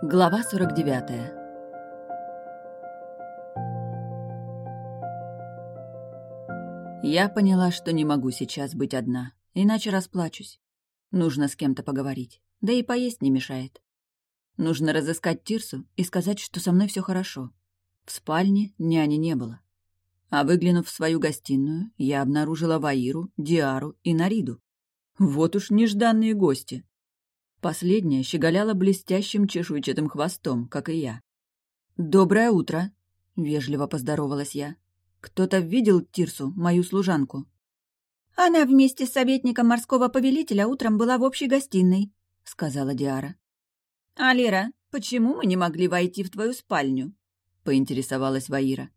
Глава 49 Я поняла, что не могу сейчас быть одна, иначе расплачусь. Нужно с кем-то поговорить, да и поесть не мешает. Нужно разыскать Тирсу и сказать, что со мной все хорошо. В спальне няни не было. А выглянув в свою гостиную, я обнаружила Ваиру, Диару и Нариду. Вот уж нежданные гости. Последняя щеголяла блестящим чешуйчатым хвостом, как и я. «Доброе утро!» — вежливо поздоровалась я. «Кто-то видел Тирсу, мою служанку?» «Она вместе с советником морского повелителя утром была в общей гостиной», — сказала Диара. «Алира, почему мы не могли войти в твою спальню?» — поинтересовалась Ваира.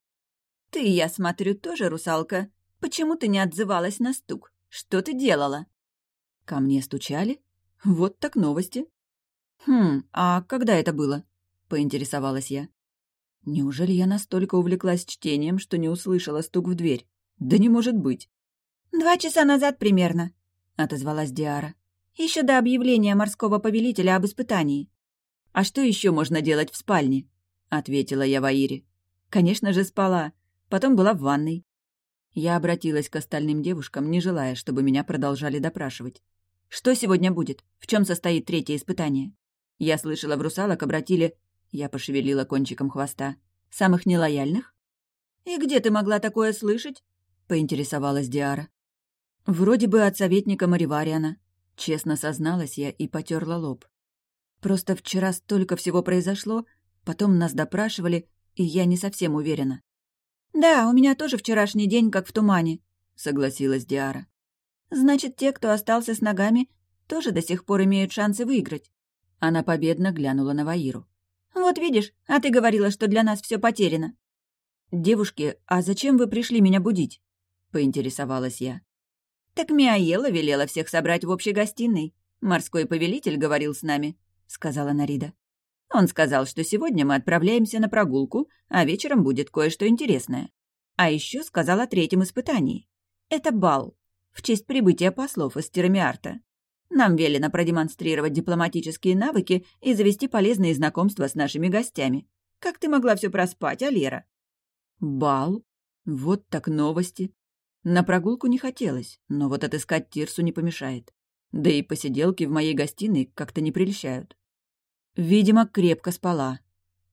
«Ты, я смотрю, тоже русалка. Почему ты не отзывалась на стук? Что ты делала?» «Ко мне стучали? Вот так новости». «Хм, а когда это было?» — поинтересовалась я. Неужели я настолько увлеклась чтением, что не услышала стук в дверь? Да не может быть. «Два часа назад примерно», — отозвалась Диара. Еще до объявления морского повелителя об испытании». «А что еще можно делать в спальне?» — ответила я Ваире. «Конечно же, спала. Потом была в ванной». Я обратилась к остальным девушкам, не желая, чтобы меня продолжали допрашивать. «Что сегодня будет? В чем состоит третье испытание?» Я слышала, в русалок обратили я пошевелила кончиком хвоста. «Самых нелояльных?» «И где ты могла такое слышать?» — поинтересовалась Диара. «Вроде бы от советника Маривариана», — честно созналась я и потерла лоб. «Просто вчера столько всего произошло, потом нас допрашивали, и я не совсем уверена». «Да, у меня тоже вчерашний день как в тумане», — согласилась Диара. «Значит, те, кто остался с ногами, тоже до сих пор имеют шансы выиграть». Она победно глянула на Ваиру. «Вот видишь, а ты говорила, что для нас все потеряно». «Девушки, а зачем вы пришли меня будить?» — поинтересовалась я. «Так Миаела велела всех собрать в общей гостиной. Морской повелитель говорил с нами», — сказала Нарида. «Он сказал, что сегодня мы отправляемся на прогулку, а вечером будет кое-что интересное. А еще сказал о третьем испытании. Это бал, в честь прибытия послов из Тирамиарта. Нам велено продемонстрировать дипломатические навыки и завести полезные знакомства с нашими гостями. Как ты могла все проспать, Алера?» «Бал? Вот так новости. На прогулку не хотелось, но вот отыскать Тирсу не помешает. Да и посиделки в моей гостиной как-то не прельщают. Видимо, крепко спала.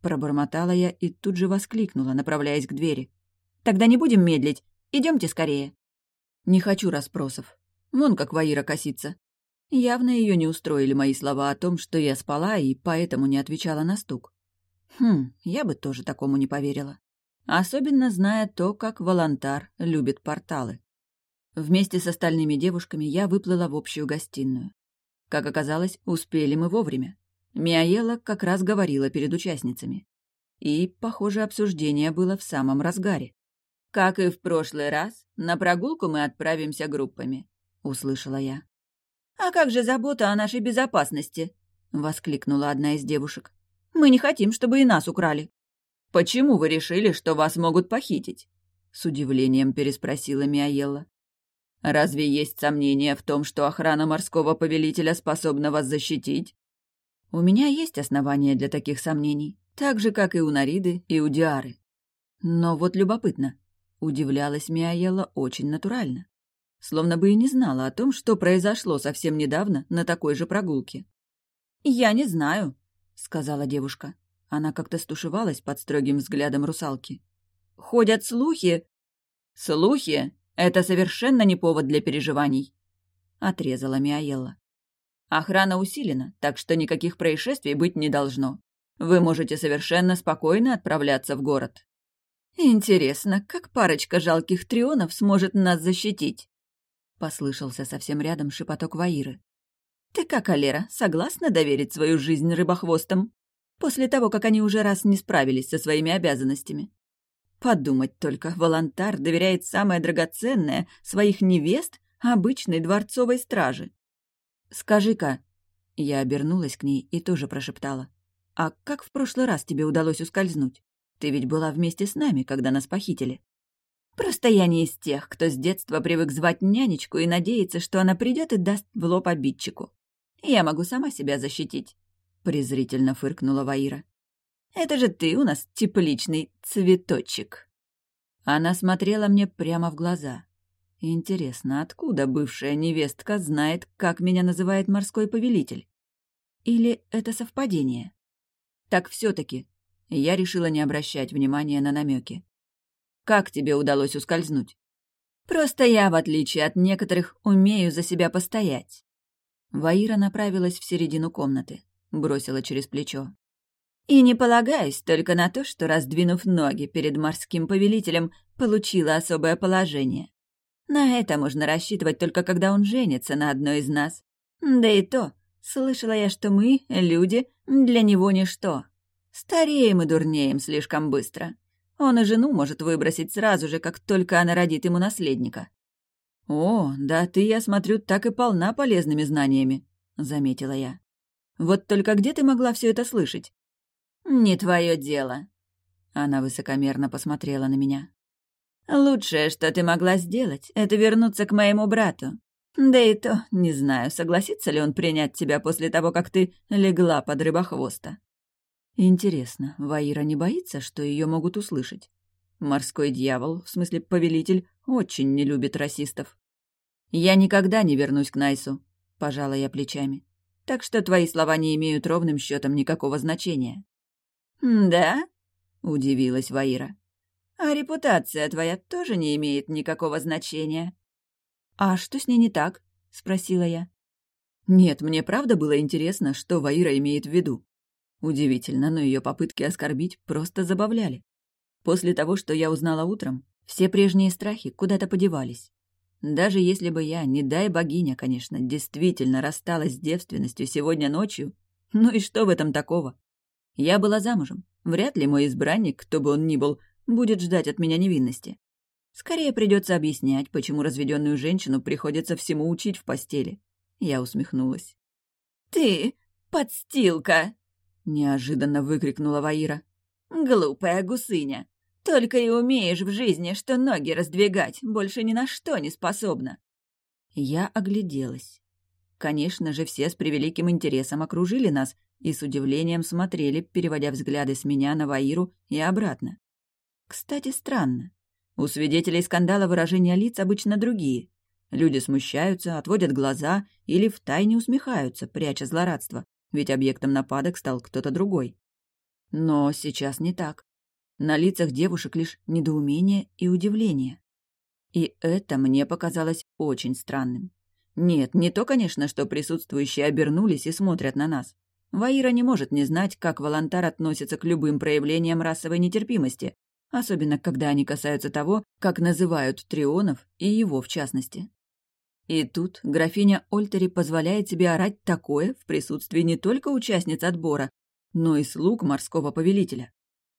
Пробормотала я и тут же воскликнула, направляясь к двери. «Тогда не будем медлить. Идемте скорее». Не хочу расспросов. Вон как Ваира косится. Явно ее не устроили мои слова о том, что я спала и поэтому не отвечала на стук. Хм, я бы тоже такому не поверила. Особенно зная то, как Волонтар любит порталы. Вместе с остальными девушками я выплыла в общую гостиную. Как оказалось, успели мы вовремя. Миаела как раз говорила перед участницами. И, похоже, обсуждение было в самом разгаре. «Как и в прошлый раз, на прогулку мы отправимся группами», — услышала я. «А как же забота о нашей безопасности?» — воскликнула одна из девушек. «Мы не хотим, чтобы и нас украли». «Почему вы решили, что вас могут похитить?» — с удивлением переспросила Миаелла. «Разве есть сомнения в том, что охрана морского повелителя способна вас защитить?» «У меня есть основания для таких сомнений, так же, как и у Нариды и у Диары. Но вот любопытно, удивлялась Миаелла очень натурально словно бы и не знала о том, что произошло совсем недавно на такой же прогулке. «Я не знаю», — сказала девушка. Она как-то стушевалась под строгим взглядом русалки. «Ходят слухи...» «Слухи — это совершенно не повод для переживаний», — отрезала Миаелла. «Охрана усилена, так что никаких происшествий быть не должно. Вы можете совершенно спокойно отправляться в город». «Интересно, как парочка жалких трионов сможет нас защитить?» — послышался совсем рядом шепоток Ваиры. «Ты как, Алера, согласна доверить свою жизнь рыбохвостам? После того, как они уже раз не справились со своими обязанностями? Подумать только, Волонтар доверяет самое драгоценное своих невест обычной дворцовой страже. «Скажи-ка...» Я обернулась к ней и тоже прошептала. «А как в прошлый раз тебе удалось ускользнуть? Ты ведь была вместе с нами, когда нас похитили». Просто я не из тех, кто с детства привык звать нянечку и надеется, что она придет и даст в лоб обидчику. Я могу сама себя защитить. — презрительно фыркнула Ваира. «Это же ты у нас тепличный цветочек». Она смотрела мне прямо в глаза. Интересно, откуда бывшая невестка знает, как меня называет морской повелитель? Или это совпадение? Так все таки я решила не обращать внимания на намеки. Как тебе удалось ускользнуть? Просто я, в отличие от некоторых, умею за себя постоять. Ваира направилась в середину комнаты, бросила через плечо. И не полагаюсь только на то, что, раздвинув ноги перед морским повелителем, получила особое положение. На это можно рассчитывать только когда он женится на одной из нас. Да и то, слышала я, что мы, люди, для него ничто. Стареем и дурнеем слишком быстро. Он и жену может выбросить сразу же, как только она родит ему наследника. «О, да ты, я смотрю, так и полна полезными знаниями», — заметила я. «Вот только где ты могла все это слышать?» «Не твое дело», — она высокомерно посмотрела на меня. «Лучшее, что ты могла сделать, это вернуться к моему брату. Да и то, не знаю, согласится ли он принять тебя после того, как ты легла под рыбохвоста». Интересно, Ваира не боится, что ее могут услышать? Морской дьявол, в смысле повелитель, очень не любит расистов. «Я никогда не вернусь к Найсу», — пожала я плечами. «Так что твои слова не имеют ровным счетом никакого значения». «Да?» — удивилась Ваира. «А репутация твоя тоже не имеет никакого значения». «А что с ней не так?» — спросила я. Нет, мне правда было интересно, что Ваира имеет в виду. Удивительно, но ее попытки оскорбить просто забавляли. После того, что я узнала утром, все прежние страхи куда-то подевались. Даже если бы я, не дай богиня, конечно, действительно рассталась с девственностью сегодня ночью, ну и что в этом такого? Я была замужем. Вряд ли мой избранник, кто бы он ни был, будет ждать от меня невинности. Скорее придется объяснять, почему разведенную женщину приходится всему учить в постели. Я усмехнулась. «Ты подстилка!» Неожиданно выкрикнула Ваира. «Глупая гусыня! Только и умеешь в жизни, что ноги раздвигать, больше ни на что не способна!» Я огляделась. Конечно же, все с превеликим интересом окружили нас и с удивлением смотрели, переводя взгляды с меня на Ваиру и обратно. Кстати, странно. У свидетелей скандала выражения лиц обычно другие. Люди смущаются, отводят глаза или втайне усмехаются, пряча злорадство ведь объектом нападок стал кто-то другой. Но сейчас не так. На лицах девушек лишь недоумение и удивление. И это мне показалось очень странным. Нет, не то, конечно, что присутствующие обернулись и смотрят на нас. Ваира не может не знать, как Волонтар относится к любым проявлениям расовой нетерпимости, особенно когда они касаются того, как называют Трионов и его в частности. И тут графиня Ольтери позволяет себе орать такое в присутствии не только участниц отбора, но и слуг морского повелителя.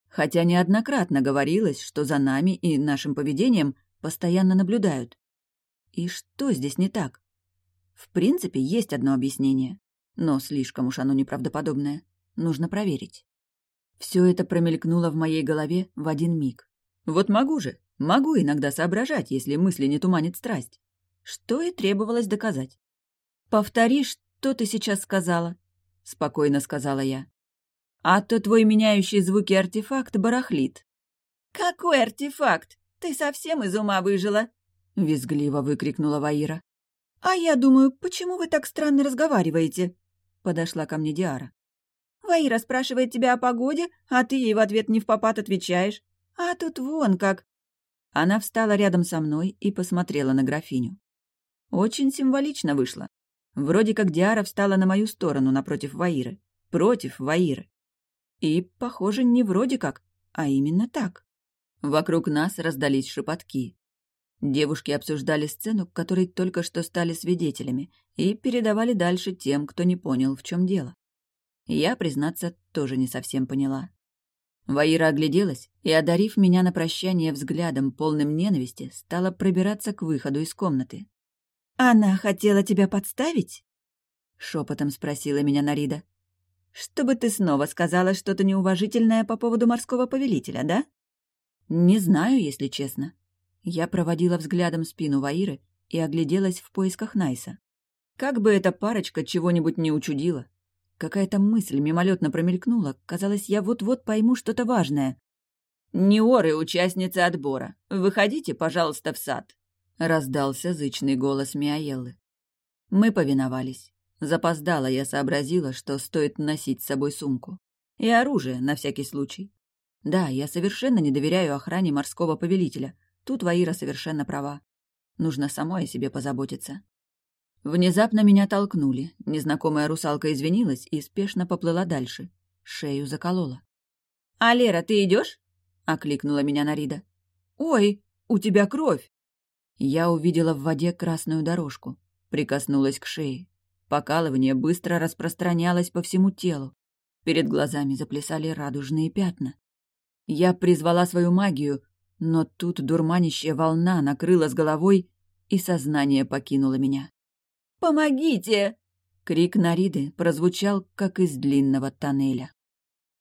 Хотя неоднократно говорилось, что за нами и нашим поведением постоянно наблюдают. И что здесь не так? В принципе, есть одно объяснение, но слишком уж оно неправдоподобное. Нужно проверить. Все это промелькнуло в моей голове в один миг. Вот могу же, могу иногда соображать, если мысли не туманит страсть что и требовалось доказать. «Повтори, что ты сейчас сказала», — спокойно сказала я. «А то твой меняющий звуки артефакт барахлит». «Какой артефакт? Ты совсем из ума выжила?» — визгливо выкрикнула Ваира. «А я думаю, почему вы так странно разговариваете?» — подошла ко мне Диара. «Ваира спрашивает тебя о погоде, а ты ей в ответ не в попад отвечаешь. А тут вон как...» Она встала рядом со мной и посмотрела на графиню. Очень символично вышло. Вроде как Диара встала на мою сторону напротив Ваиры. Против Ваиры. И, похоже, не вроде как, а именно так. Вокруг нас раздались шепотки. Девушки обсуждали сцену, которой только что стали свидетелями, и передавали дальше тем, кто не понял, в чем дело. Я, признаться, тоже не совсем поняла. Ваира огляделась и, одарив меня на прощание взглядом, полным ненависти, стала пробираться к выходу из комнаты. «Она хотела тебя подставить?» — шепотом спросила меня Нарида. «Чтобы ты снова сказала что-то неуважительное по поводу морского повелителя, да?» «Не знаю, если честно». Я проводила взглядом спину Ваиры и огляделась в поисках Найса. Как бы эта парочка чего-нибудь не учудила. Какая-то мысль мимолетно промелькнула. Казалось, я вот-вот пойму что-то важное. «Неоры, участницы отбора, выходите, пожалуйста, в сад», — раздался зычный голос Миаеллы. Мы повиновались. Запоздала я сообразила, что стоит носить с собой сумку. И оружие, на всякий случай. Да, я совершенно не доверяю охране морского повелителя. Тут Ваира совершенно права. Нужно самой о себе позаботиться. Внезапно меня толкнули. Незнакомая русалка извинилась и спешно поплыла дальше. Шею заколола. «А, Лера, ты идешь? окликнула меня Нарида. «Ой, у тебя кровь!» Я увидела в воде красную дорожку. Прикоснулась к шее. Покалывание быстро распространялось по всему телу. Перед глазами заплясали радужные пятна. Я призвала свою магию, но тут дурманящая волна накрыла с головой, и сознание покинуло меня. «Помогите!» Крик Нариды прозвучал, как из длинного тоннеля.